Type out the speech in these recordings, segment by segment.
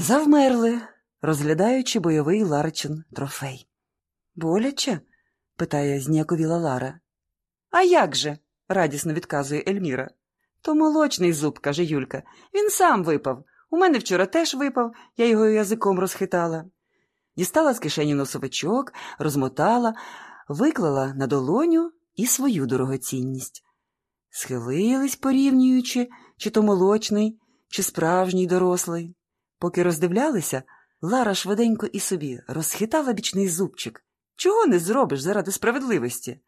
Завмерли, розглядаючи бойовий Ларичин трофей. Боляче? питає зніяковіла Лара. А як же? радісно відказує Ельміра. То молочний зуб, каже Юлька. Він сам випав. У мене вчора теж випав, я його язиком розхитала. Дістала з кишені носовичок, розмотала, виклала на долоню і свою дорогоцінність. Схилились, порівнюючи, чи то молочний, чи справжній дорослий. Поки роздивлялися, Лара швиденько і собі розхитала бічний зубчик. Чого не зробиш заради справедливості?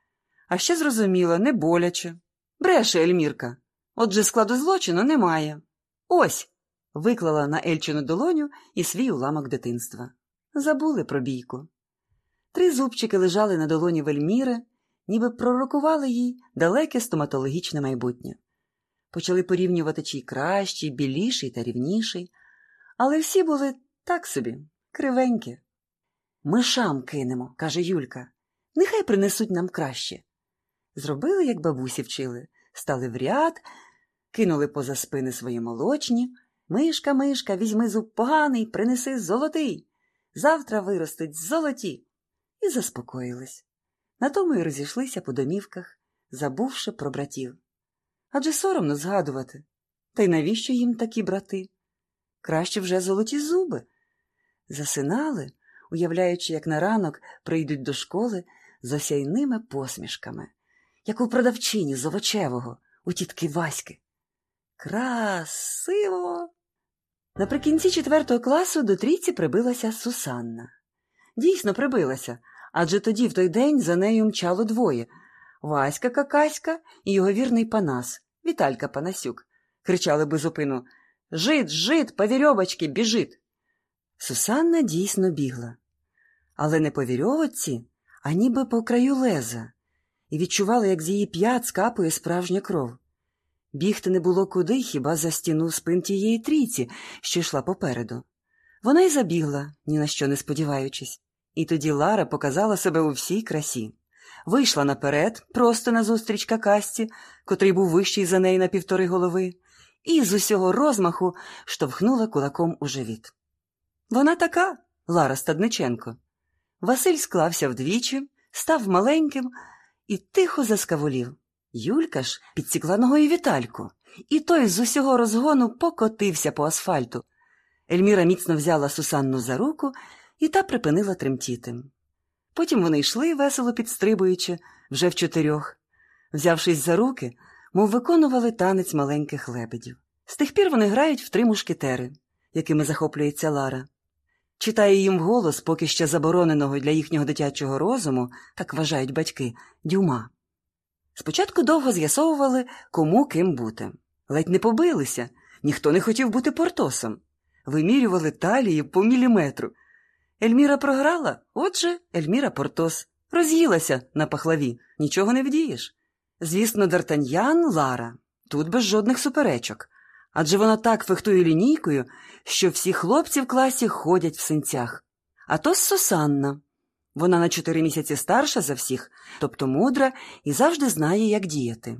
А ще зрозуміла, не боляче. Бреше Ельмірка. Отже, складу злочину немає. Ось. виклала на Ельчину долоню і свій уламок дитинства. Забули про бійку. Три зубчики лежали на долоні Вельміри, ніби пророкували їй далеке стоматологічне майбутнє. Почали порівнювати чий кращий, біліший та рівніший, але всі були так собі, кривенькі. Мишам кинемо, каже Юлька. Нехай принесуть нам краще. Зробили, як бабусі вчили, стали в ряд, кинули поза спини свої молочні. Мишка, мишка, візьми зуб поганий, принеси золотий. Завтра виростуть золоті. І заспокоїлись. На тому й розійшлися по домівках, забувши про братів. Адже соромно згадувати. Та й навіщо їм такі брати? Краще вже золоті зуби. Засинали, уявляючи, як на ранок прийдуть до школи з осяйними посмішками, як у продавчині з овочевого, у тітки Васьки. Красиво! Наприкінці четвертого класу до трійці прибилася Сусанна. Дійсно, прибилася, адже тоді, в той день, за нею мчало двоє Васька Какаська і його вірний Панас, Віталька Панасюк. Кричали безупину Жид, жид, по вірьовочки, біжить. Сусанна дійсно бігла, але не по вірьовочці, а ніби по краю леза, і відчувала, як з її п'ят скапує справжня кров. Бігти не було куди хіба за стіну спин тієї трійці, що йшла попереду. Вона й забігла, ні на що не сподіваючись, і тоді Лара показала себе у всій красі. Вийшла наперед, просто назустріч какасті, котрий був вищий за неї на півтори голови, і з усього розмаху штовхнула кулаком у живіт. Вона така, Лара Стадниченко. Василь склався вдвічі, став маленьким і тихо заскаволів. Юлька ж підсікла ногою Вітальку, і той з усього розгону покотився по асфальту. Ельміра міцно взяла Сусанну за руку, і та припинила тремтіти. Потім вони йшли, весело підстрибуючи, вже в чотирьох. Взявшись за руки, мов виконували танець маленьких лебедів. З тих пір вони грають в три мушкетери, якими захоплюється Лара. Читає їм вголос поки ще забороненого для їхнього дитячого розуму, так вважають батьки, дюма. Спочатку довго з'ясовували, кому ким бути. Ледь не побилися, ніхто не хотів бути портосом. Вимірювали талії по міліметру. Ельміра програла, отже, Ельміра Портос. Роз'їлася на пахлаві, нічого не вдієш. Звісно, Дартаньян Лара, тут без жодних суперечок. Адже вона так фехтує лінійкою, що всі хлопці в класі ходять в синцях. А то Сусанна. Вона на чотири місяці старша за всіх, тобто мудра і завжди знає, як діяти.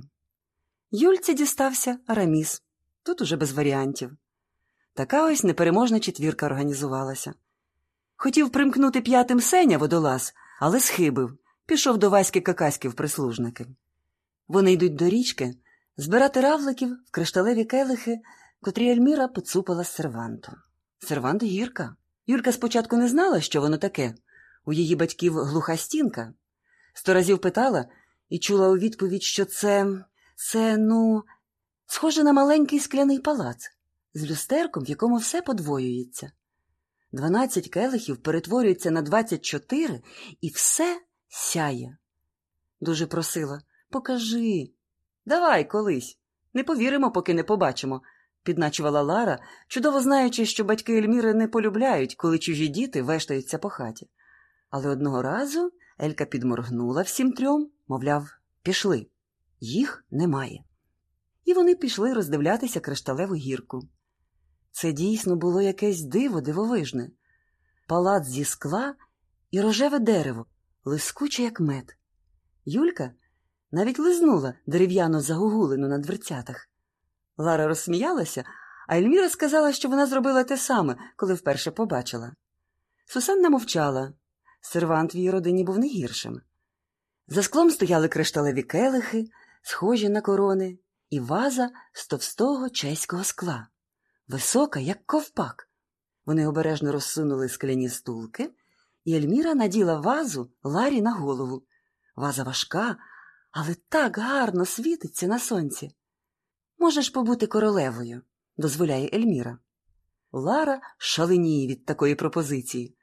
Юльці дістався Араміс, тут уже без варіантів. Така ось непереможна четвірка організувалася. Хотів примкнути п'ятим Сеня водолаз, але схибив, пішов до Васьки Какаськи в прислужники. Вони йдуть до річки збирати равликів в кришталеві келихи, котрі Ельміра поцупила з серванту. Сервант гірка. Юлька спочатку не знала, що воно таке. У її батьків глуха стінка. Сто разів питала і чула у відповідь, що це, це, ну, схоже на маленький скляний палац з люстерком, в якому все подвоюється. Дванадцять келихів перетворюються на двадцять чотири, і все сяє. Дуже просила покажи. Давай колись. Не повіримо, поки не побачимо, підначувала Лара, чудово знаючи, що батьки Ельміри не полюбляють, коли чужі діти вештаються по хаті. Але одного разу Елька підморгнула всім трьом, мовляв, пішли. Їх немає. І вони пішли роздивлятися кришталеву гірку. Це дійсно було якесь диво дивовижне. Палац зі скла і рожеве дерево, лискуче, як мед. Юлька навіть лизнула дерев'яну загугулину на дверцятах. Лара розсміялася, А Ельміра сказала, що вона зробила те саме, коли вперше побачила. Сусанна мовчала. Сервант в її родині був не гіршим. За склом стояли кришталеві келихи, схожі на корони, і ваза з товстого чеського скла, висока, як ковпак. Вони обережно розсунули скляні стулки, і Ельміра наділа вазу Ларі на голову. Ваза важка, але так гарно світиться на сонці. Можеш побути королевою, дозволяє Ельміра. Лара шаленіє від такої пропозиції.